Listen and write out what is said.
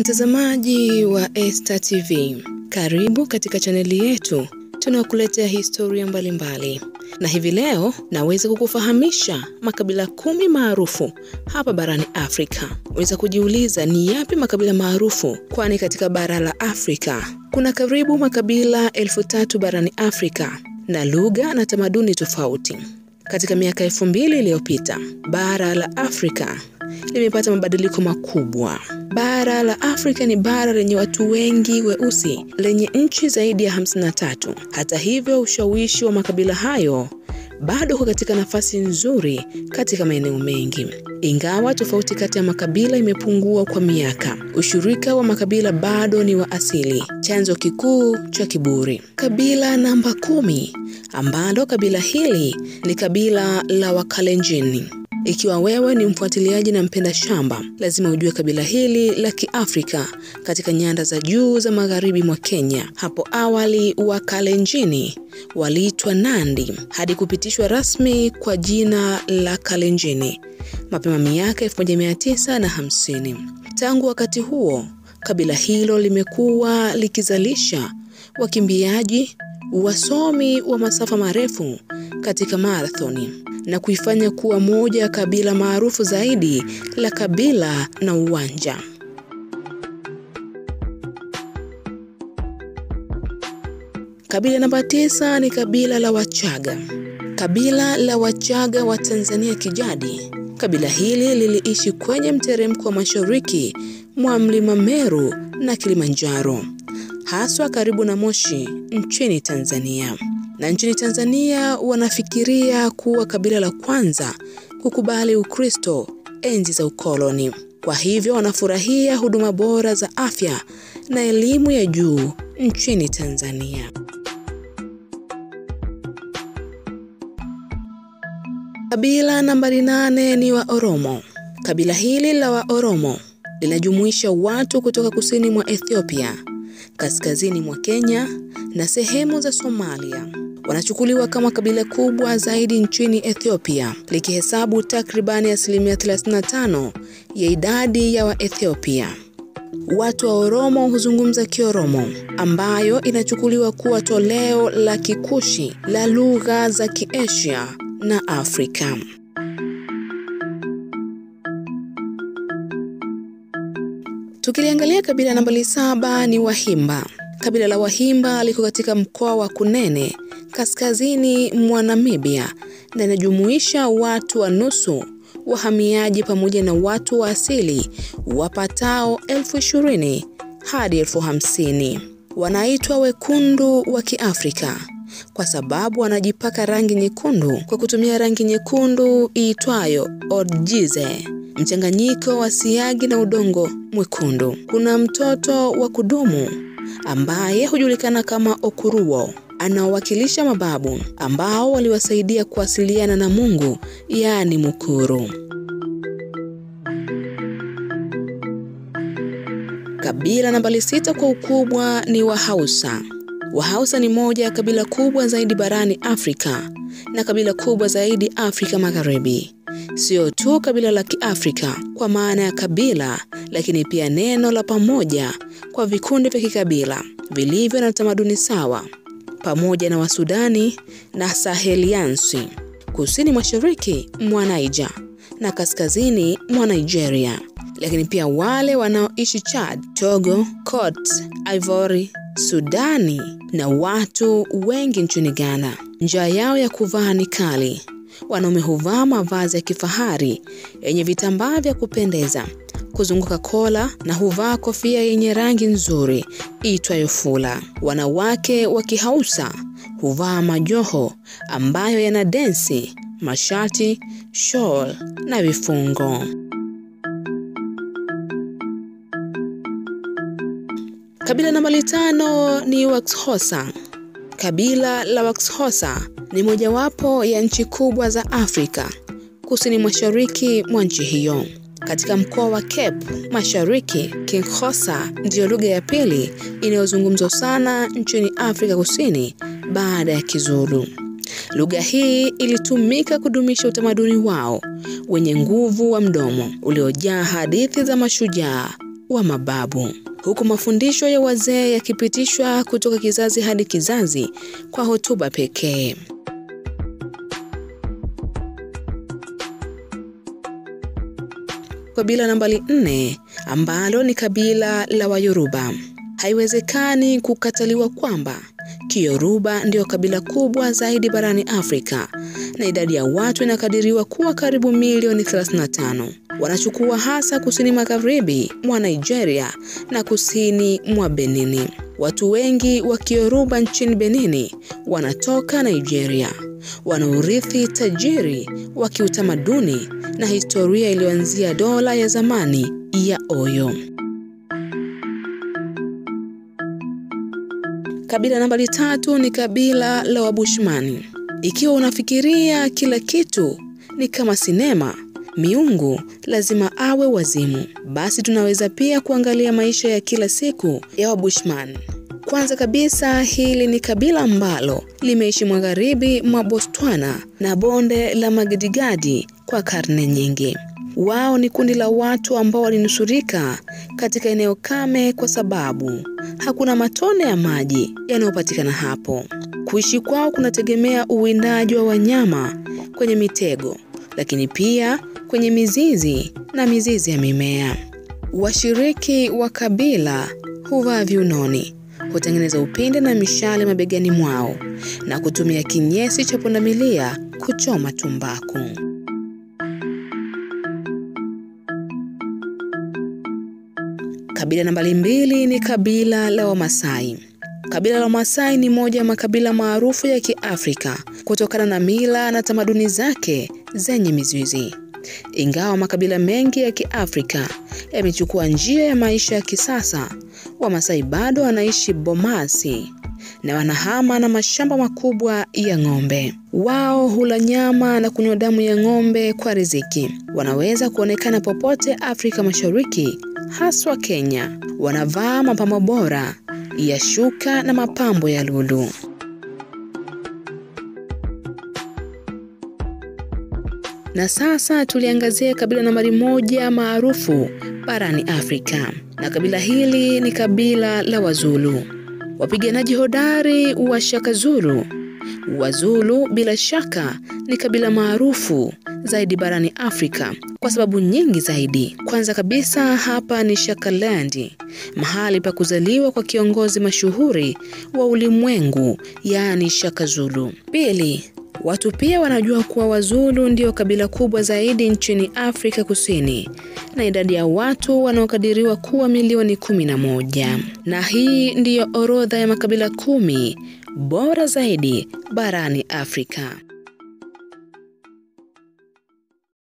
Mtazamaji wa Esta TV, karibu katika chaneli yetu tunakuletea historia mbalimbali mbali. Na hivi leo naweza kukufahamisha makabila kumi maarufu hapa barani Afrika. Unaweza kujiuliza ni yapi makabila maarufu, kwani katika bara la Afrika kuna karibu makabila elfu tatu barani Afrika na lugha na tamaduni tofauti. Katika miaka elfu mbili iliyopita bara la Afrika limepata mabadiliko makubwa. Bara la Afrika ni bara lenye watu wengi weusi lenye nchi zaidi ya 53. Hata hivyo, ushawishi wa makabila hayo bado uko katika nafasi nzuri katika maeneo mengi. Ingawa tofauti kati ya makabila imepungua kwa miaka, ushirika wa makabila bado ni wa asili, chanzo kikuu cha kiburi. Kabila namba kumi, ambalo kabila hili ni kabila la Wakalenjin. Ikiwa wewe ni mfuatiliaji na mpenda shamba, lazima ujue kabila hili la Kiafrika katika nyanda za juu za magharibi mwa Kenya. Hapo awali Wakalenjini waliitwa Nandi hadi kupitishwa rasmi kwa jina la Kalenjini mapema miaka 1950. Tangu wakati huo, kabila hilo limekuwa likizalisha wakimbiaji, wasomi wa masafa marefu katika marathoni na kuifanya kuwa moja ya kabila maarufu zaidi la kabila na uwanja. Kabila namba tisa ni kabila la Wachaga. Kabila la Wachaga wa Tanzania kijadi. Kabila hili liliishi kwenye mteremko wa mashariki mwa mlima Meru na Kilimanjaro, haswa karibu na Moshi nchini Tanzania na nchini Tanzania wanafikiria kuwa kabila la kwanza kukubali Ukristo enzi za ukoloni. Kwa hivyo wanafurahia huduma bora za afya na elimu ya juu nchini Tanzania. Kabila nambari nane ni Waoromo. Kabila hili la Waoromo linajumuisha watu kutoka kusini mwa Ethiopia, kaskazini mwa Kenya na sehemu za Somalia. Wanachukuliwa kama kabila kubwa zaidi nchini Ethiopia, likihesabu takribani asilimia 35 ya idadi ya Waethiopia. Watu wa Oromo huzungumza Kioromo, ambayo inachukuliwa kuwa toleo la Kikushi la lugha za Kiasia na Afrika. Tukiliangalia kabila nambari saba ni Wahimba. Kabila la Wahimba liko katika mkoa wa Kunene kaskazini mwa Namibia na inajumuisha watu wa nusu wahamiaji pamoja na watu wa asili wapatao elfu ishirini hadi elfu hamsini. Wanaitwa wekundu wa Kiafrika kwa sababu wanajipaka rangi nyekundu kwa kutumia rangi nyekundu iitwayo orjize, mchanganyiko wa siagi na udongo mwekundu. Kuna mtoto wa kudumu ambaye hujulikana kama Okuruo anaowakilisha mababu ambao waliwasaidia kuwasiliana na Mungu, yaani Mukuru. Kabila nambari sita kwa ukubwa ni Wahausa. Wahausa ni moja ya kabila kubwa zaidi barani Afrika na kabila kubwa zaidi Afrika Magharibi. Sio tu kabila la Kiafrika kwa maana ya kabila, lakini pia neno la pamoja kwa vikundi vya kikabila vilivyo na tamaduni sawa pamoja na Wasudani na Saheliansi kusini mashariki mwa Niger na kaskazini mwa Nigeria, lakini pia wale wanaoishi Chad, Togo, Cote Ivory, Sudani na watu wengi nchini Ghana. Njia yao ya kuvaa ni kali. Wanaume huvaa mavazi ya kifahari yenye vitambaa vya kupendeza kuzunguka kola na huvaa kofia yenye rangi nzuri iitwayo fula. Wanawake wa Kihausa huvaa majoho ambayo yana densi, mashati, shawl na vifungo. Kabila nambari tano ni Waxhosa. Kabila la Waxhosa ni mojawapo ya nchi kubwa za Afrika kusini mashariki mwa nchi hiyo. Katika mkoa wa Cape Mashariki, Xhosa ndiyo lugha ya pili inayozungumzwa sana nchini Afrika Kusini baada ya Kizulu. Lugha hii ilitumika kudumisha utamaduni wao wenye nguvu wa mdomo uliojaa hadithi za mashujaa, wa mababu, huku mafundisho ya wazee yakipitishwa kutoka kizazi hadi kizazi kwa hotuba pekee. Kabila nambali nne ambalo ni kabila la Wayoruba. Haiwezekani kukataliwa kwamba Kiyoruba ndio kabila kubwa zaidi barani Afrika na idadi ya watu inakadiriwa kuwa karibu milioni 35. Wanachukua hasa kusini magharibi mwa Nigeria na kusini mwa Benini. Watu wengi wa Kiyoruba nchini Benini wanatoka Nigeria. Wana urithi tajiri wa kiutamaduni na historia iliyoanzia dola ya zamani ya Oyo. Kabila nambari tatu ni kabila la Wabushmani. Ikiwa unafikiria kila kitu ni kama sinema, miungu lazima awe wazimu, basi tunaweza pia kuangalia maisha ya kila siku ya Wabushman. Kwanza kabisa, hili ni kabila ambalo limeishi magharibi mwa Botswana na bonde la Magadigadi kwa karne nyingi. Wao ni kundi la watu ambao walinusurika katika eneo kame kwa sababu hakuna matone ya maji yanayopatikana hapo. Kuishi kwao kunategemea uwindaji wa wanyama kwenye mitego, lakini pia kwenye mizizi na mizizi ya mimea. Washiriki wa kabila huvaa viunoni, hutengeneza upinde na mishale mabegani mwao na kutumia kinyesi cha pundamilia kuchoma tumbaku. Kabila nambari mbili ni kabila la Wamasai. Kabila la Wamasai ni moja ya makabila maarufu ya Kiafrika kutokana na mila na tamaduni zake zenye mizizi. Ingawa makabila mengi ya Kiafrika yamechukua njia ya maisha ya kisasa, Wamasai bado wanaishi Bomasi na wanahama na mashamba makubwa ya ng'ombe. Wao hula nyama na kunywa damu ya ng'ombe kwa riziki. Wanaweza kuonekana popote Afrika Mashariki, haswa Kenya. Wanavaa mapambo bora ya shuka na mapambo ya lulu. Na sasa tuliangazia kabila nambari moja maarufu barani Afrika, na kabila hili ni kabila la Wazulu. Wapiganaji hodari wa Shaka Zulu. Wazulu bila shaka ni kabila maarufu zaidi barani Afrika kwa sababu nyingi zaidi. Kwanza kabisa hapa ni Shakaland, mahali pa kuzaliwa kwa kiongozi mashuhuri wa ulimwengu, yaani Shaka Zulu. Pili, watu pia wanajua kuwa Wazulu ndio kabila kubwa zaidi nchini Afrika Kusini na idadi ya watu wanaokadiriwa kuwa milioni kumi na moja. Na hii ndiyo orodha ya makabila kumi bora zaidi barani Afrika.